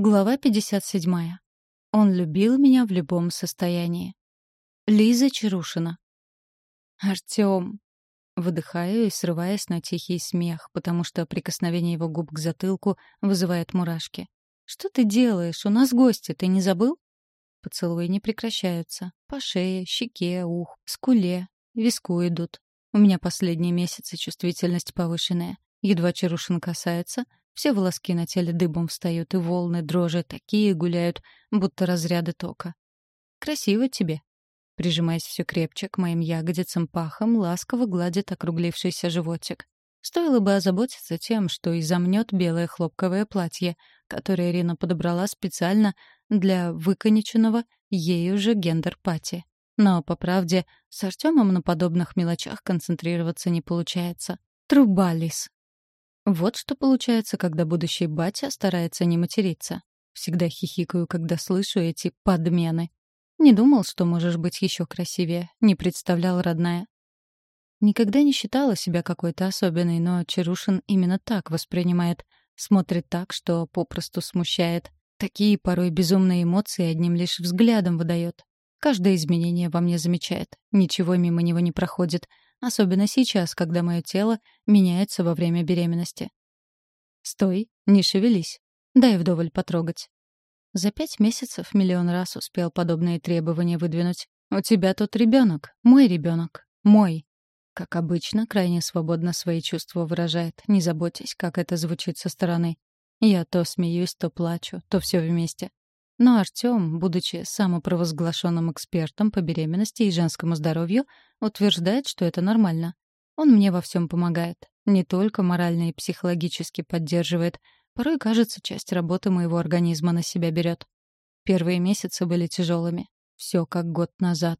Глава 57. Он любил меня в любом состоянии. Лиза Чарушина. Артём. Выдыхаю и срываясь на тихий смех, потому что прикосновение его губ к затылку вызывает мурашки. «Что ты делаешь? У нас гости, ты не забыл?» Поцелуи не прекращаются. По шее, щеке, ух, скуле, виску идут. У меня последние месяцы чувствительность повышенная. Едва Чарушин касается — все волоски на теле дыбом встают, и волны дрожи такие гуляют, будто разряды тока. «Красиво тебе», прижимаясь все крепче к моим ягодицам пахом, ласково гладит округлившийся животик. Стоило бы озаботиться тем, что изомнет белое хлопковое платье, которое Ирина подобрала специально для выклянченного ею же гендер-пати. Но, по правде, с Артемом на подобных мелочах концентрироваться не получается. Труба, Лис. Вот что получается, когда будущий батя старается не материться. Всегда хихикаю, когда слышу эти подмены. Не думал, что можешь быть еще красивее. Не представлял, родная. Никогда не считала себя какой-то особенной, но Чарушин именно так воспринимает. Смотрит так, что попросту смущает. Такие порой безумные эмоции одним лишь взглядом выдает. Каждое изменение во мне замечает. Ничего мимо него не проходит. Особенно сейчас, когда мое тело меняется во время беременности. «Стой, не шевелись. Дай вдоволь потрогать». За пять месяцев миллион раз успел подобные требования выдвинуть. «У тебя тут ребенок, мой ребенок, мой». Как обычно, крайне свободно свои чувства выражает, не заботясь, как это звучит со стороны. Я то смеюсь, то плачу, то все вместе. Но Артём, будучи самопровозглашенным экспертом по беременности и женскому здоровью, утверждает, что это нормально. Он мне во всем помогает. Не только морально и психологически поддерживает. Порой, кажется, часть работы моего организма на себя берет. Первые месяцы были тяжелыми. Все как год назад.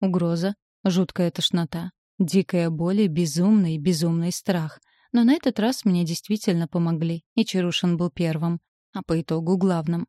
Угроза, жуткая тошнота, дикая боль и безумный, безумный страх. Но на этот раз мне действительно помогли, и Чарушин был первым, а по итогу главным.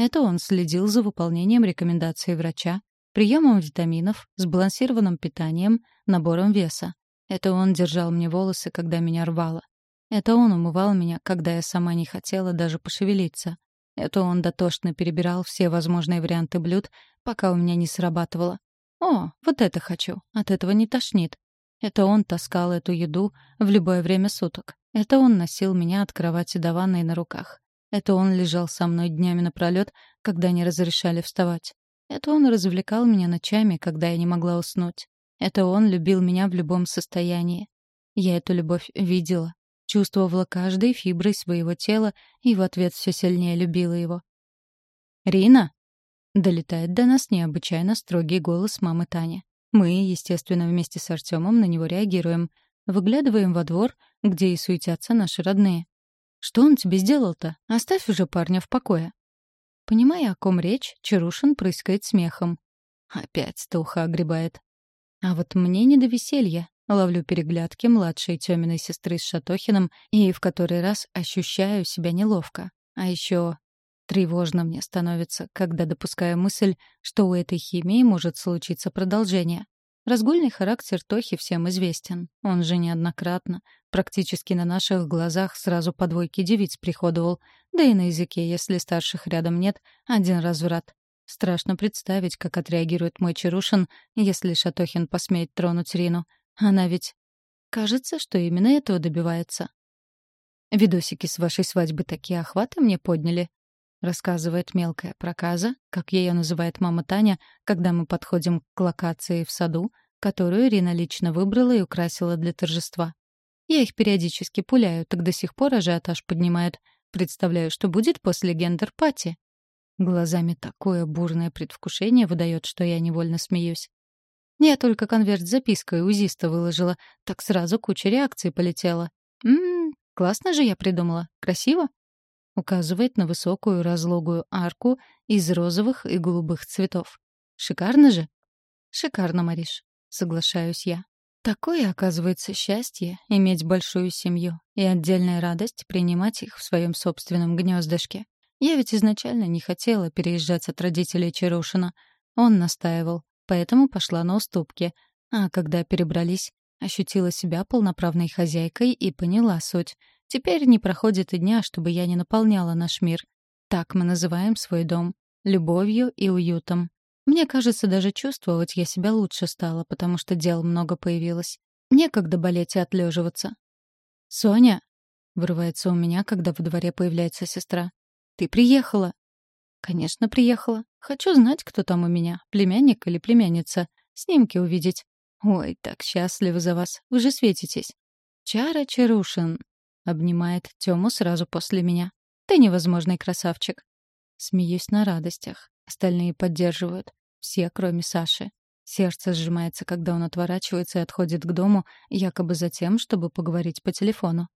Это он следил за выполнением рекомендаций врача, приемом витаминов, сбалансированным питанием, набором веса. Это он держал мне волосы, когда меня рвало. Это он умывал меня, когда я сама не хотела даже пошевелиться. Это он дотошно перебирал все возможные варианты блюд, пока у меня не срабатывало. «О, вот это хочу, от этого не тошнит». Это он таскал эту еду в любое время суток. Это он носил меня от кровати до ванной на руках. Это он лежал со мной днями напролёт, когда не разрешали вставать. Это он развлекал меня ночами, когда я не могла уснуть. Это он любил меня в любом состоянии. Я эту любовь видела, чувствовала каждой фиброй своего тела и в ответ все сильнее любила его. «Рина!» — долетает до нас необычайно строгий голос мамы Тани. Мы, естественно, вместе с Артемом на него реагируем. Выглядываем во двор, где и суетятся наши родные. Что он тебе сделал-то? Оставь уже парня в покое. Понимая, о ком речь, Чарушин прыскает смехом. Опять стуха огребает. А вот мне не до веселья. Ловлю переглядки младшей Тёминой сестры с Шатохиным и в который раз ощущаю себя неловко. А еще тревожно мне становится, когда допускаю мысль, что у этой химии может случиться продолжение. Разгульный характер Тохи всем известен. Он же неоднократно, практически на наших глазах сразу по двойке девиц приходовал. Да и на языке, если старших рядом нет, один разврат. Страшно представить, как отреагирует мой Чарушин, если Шатохин посмеет тронуть Рину. Она ведь... Кажется, что именно этого добивается. «Видосики с вашей свадьбы такие охваты мне подняли», — рассказывает мелкая проказа, как ее называет мама Таня, когда мы подходим к локации в саду, которую Ирина лично выбрала и украсила для торжества. Я их периодически пуляю, так до сих пор ажиотаж поднимают. Представляю, что будет после гендер-пати. Глазами такое бурное предвкушение выдает, что я невольно смеюсь. Я только конверт с запиской узиста выложила, так сразу куча реакций полетела. «Ммм, классно же я придумала. Красиво?» Указывает на высокую разлогую арку из розовых и голубых цветов. «Шикарно же?» «Шикарно, Мариш», — соглашаюсь я. Такое, оказывается, счастье — иметь большую семью и отдельная радость принимать их в своем собственном гнездышке. Я ведь изначально не хотела переезжать от родителей Чарушина. Он настаивал, поэтому пошла на уступки. А когда перебрались, ощутила себя полноправной хозяйкой и поняла суть. Теперь не проходит и дня, чтобы я не наполняла наш мир. Так мы называем свой дом. Любовью и уютом. Мне кажется, даже чувствовать я себя лучше стала, потому что дел много появилось. Некогда болеть и отлеживаться. «Соня!» — вырывается у меня, когда во дворе появляется сестра. «Ты приехала!» «Конечно, приехала. Хочу знать, кто там у меня, племянник или племянница. Снимки увидеть. Ой, так счастлива за вас. Вы же светитесь». «Чара Чарушин!» — обнимает Тему сразу после меня. «Ты невозможный красавчик». Смеюсь на радостях. Остальные поддерживают. Все, кроме Саши. Сердце сжимается, когда он отворачивается и отходит к дому, якобы за тем, чтобы поговорить по телефону.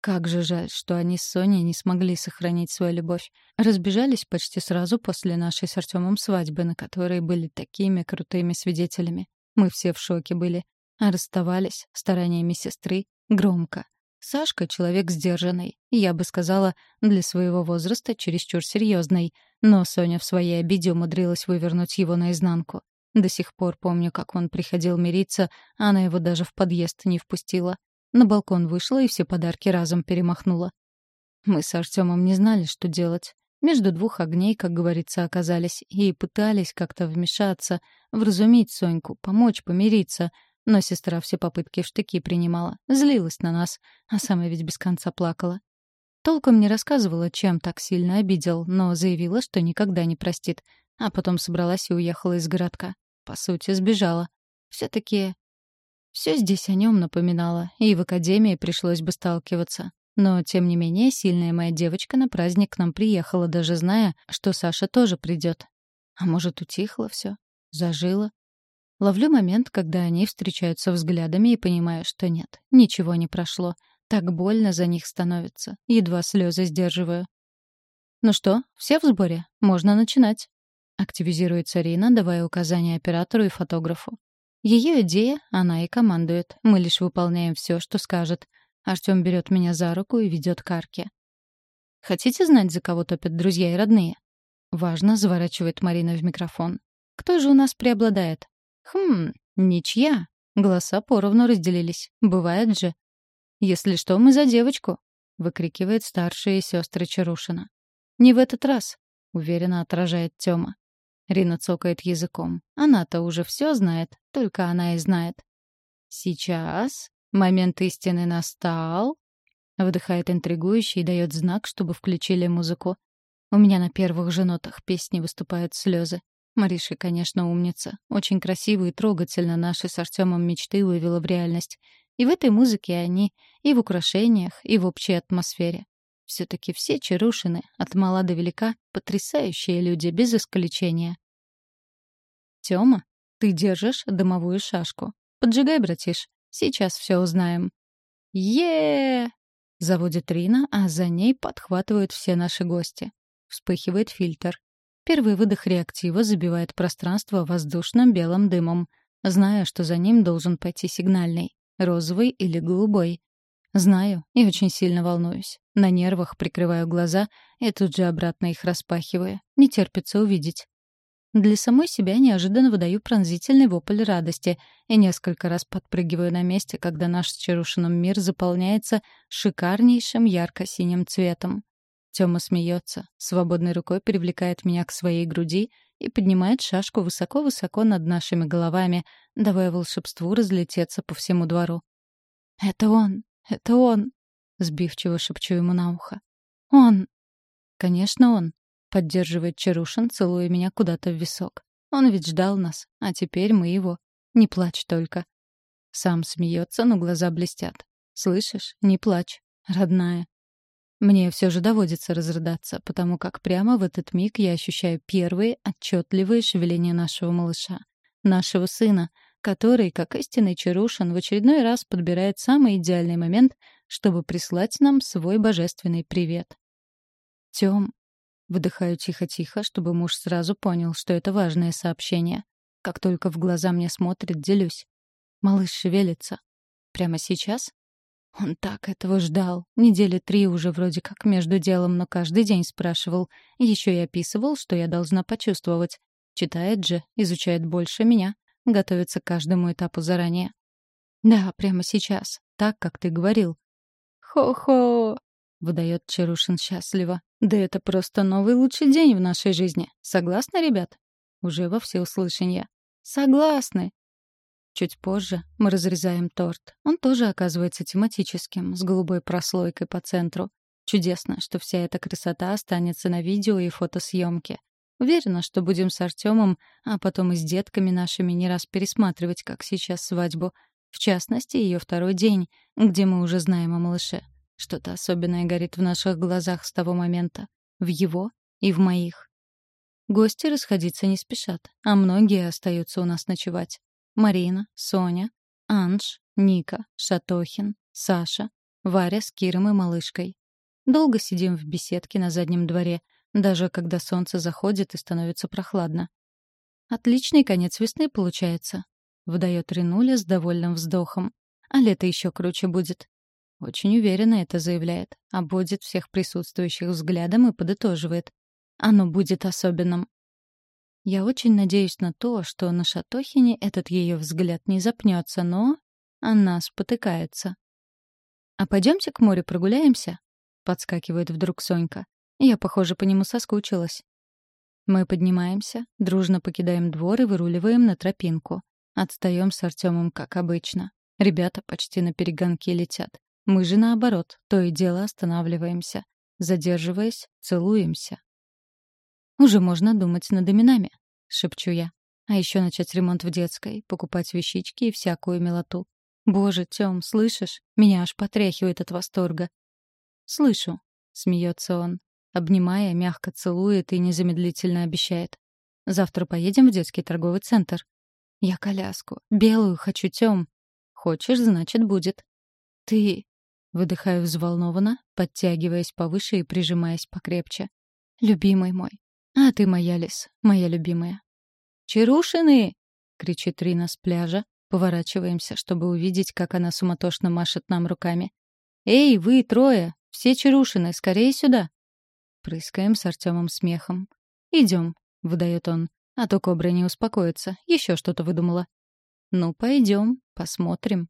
Как же жаль, что они с Соней не смогли сохранить свою любовь. Разбежались почти сразу после нашей с Артемом свадьбы, на которой были такими крутыми свидетелями. Мы все в шоке были. А расставались стараниями сестры громко. Сашка — человек сдержанный, я бы сказала, для своего возраста чересчур серьезный, но Соня в своей обиде умудрилась вывернуть его наизнанку. До сих пор помню, как он приходил мириться, а она его даже в подъезд не впустила. На балкон вышла и все подарки разом перемахнула. Мы с Артемом не знали, что делать. Между двух огней, как говорится, оказались, и пытались как-то вмешаться, вразумить Соньку, помочь помириться. Но сестра все попытки в штыки принимала, злилась на нас, а сама ведь без конца плакала. Толком не рассказывала, чем так сильно обидел, но заявила, что никогда не простит, а потом собралась и уехала из городка. По сути, сбежала. Все-таки... Все здесь о нем напоминало, и в академии пришлось бы сталкиваться. Но, тем не менее, сильная моя девочка на праздник к нам приехала, даже зная, что Саша тоже придет. А может, утихло все, зажило. Ловлю момент, когда они встречаются взглядами и понимаю, что нет, ничего не прошло. Так больно за них становится. Едва слезы сдерживаю. «Ну что, все в сборе? Можно начинать». Активизируется Рина, давая указания оператору и фотографу. Ее идея, она и командует. Мы лишь выполняем все, что скажет. Артем берет меня за руку и ведет к арке. «Хотите знать, за кого топят друзья и родные?» Важно, заворачивает Марина в микрофон. «Кто же у нас преобладает?» «Хм, ничья». Голоса поровну разделились. Бывает же. «Если что, мы за девочку», — выкрикивает старшая сестры Чарушина. «Не в этот раз», — уверенно отражает Тёма. Рина цокает языком. Она-то уже все знает, только она и знает. «Сейчас момент истины настал», — выдыхает интригующий и дает знак, чтобы включили музыку. У меня на первых же нотах песни выступают слезы. Мариша, конечно, умница. Очень красиво и трогательно наши с Артемом мечты вывела в реальность. И в этой музыке они, и в украшениях, и в общей атмосфере. Все-таки все Чарушины, от мала до велика, потрясающие люди, без исключения. Тёма, ты держишь дымовую шашку. Поджигай, братиш. Сейчас все узнаем. е заводит Рина, а за ней подхватывают все наши гости. Вспыхивает фильтр. Первый выдох реактива забивает пространство воздушным белым дымом, зная, что за ним должен пойти сигнальный, розовый или голубой. Знаю и очень сильно волнуюсь. На нервах прикрываю глаза и тут же обратно их распахиваю. Не терпится увидеть. Для самой себя неожиданно выдаю пронзительный вопль радости и несколько раз подпрыгиваю на месте, когда наш с Чарушиным мир заполняется шикарнейшим ярко-синим цветом. Тёма смеется, свободной рукой привлекает меня к своей груди и поднимает шашку высоко-высоко над нашими головами, давая волшебству разлететься по всему двору. «Это он! Это он!» — сбивчиво шепчу ему на ухо. «Он!» «Конечно, он!» — поддерживает Чарушин, целуя меня куда-то в висок. «Он ведь ждал нас, а теперь мы его. Не плачь только!» Сам смеется, но глаза блестят. «Слышишь? Не плачь, родная!» Мне все же доводится разрыдаться, потому как прямо в этот миг я ощущаю первые отчетливые шевеления нашего малыша, нашего сына, который, как истинный Чарушин, в очередной раз подбирает самый идеальный момент, чтобы прислать нам свой божественный привет. «Тём», — выдыхаю тихо-тихо, чтобы муж сразу понял, что это важное сообщение. Как только в глаза мне смотрит, делюсь. Малыш шевелится. Прямо сейчас? Он так этого ждал. Недели три уже вроде как между делом, но каждый день спрашивал. Еще и описывал, что я должна почувствовать. Читает же, изучает больше меня. Готовится к каждому этапу заранее. Да, прямо сейчас. Так, как ты говорил. «Хо-хо!» выдает Чарушин счастливо. «Да это просто новый лучший день в нашей жизни. Согласны, ребят?» Уже во всеуслышание. «Согласны!» Чуть позже мы разрезаем торт. Он тоже оказывается тематическим, с голубой прослойкой по центру. Чудесно, что вся эта красота останется на видео и фотосъемке. Уверена, что будем с Артемом, а потом и с детками нашими не раз пересматривать, как сейчас свадьбу. В частности, ее второй день, где мы уже знаем о малыше. Что-то особенное горит в наших глазах с того момента. В его и в моих. Гости расходиться не спешат, а многие остаются у нас ночевать. Марина, Соня, Анж, Ника, Шатохин, Саша, Варя с Киром и малышкой. Долго сидим в беседке на заднем дворе, даже когда солнце заходит и становится прохладно. Отличный конец весны получается, выдает Ренуля с довольным вздохом. А лето еще круче будет. Очень уверенно это заявляет, обводит всех присутствующих взглядом и подытоживает. Оно будет особенным. Я очень надеюсь на то, что на Шатохине этот ее взгляд не запнется, но она спотыкается. «А пойдемте к морю прогуляемся?» — подскакивает вдруг Сонька. Я, похоже, по нему соскучилась. Мы поднимаемся, дружно покидаем двор и выруливаем на тропинку. Отстаем с Артемом, как обычно. Ребята почти на перегонке летят. Мы же наоборот, то и дело останавливаемся. Задерживаясь, целуемся. «Уже можно думать над именами», — шепчу я. «А еще начать ремонт в детской, покупать вещички и всякую милоту. Боже, Тём, слышишь? Меня аж потряхивает от восторга». «Слышу», — смеется он, обнимая, мягко целует и незамедлительно обещает. «Завтра поедем в детский торговый центр». «Я коляску. Белую хочу, Тём». «Хочешь, значит, будет». «Ты...» — выдыхаю взволнованно, подтягиваясь повыше и прижимаясь покрепче. «Любимый мой, а ты моя лис, моя любимая. «Чарушины!» — кричит Рина с пляжа. Поворачиваемся, чтобы увидеть, как она суматошно машет нам руками. «Эй, вы трое! Все чарушины, скорее сюда!» Прыскаем с Артемом смехом. «Идем», — выдает он. «А то кобра не успокоится. Еще что-то выдумала». «Ну, пойдем, посмотрим».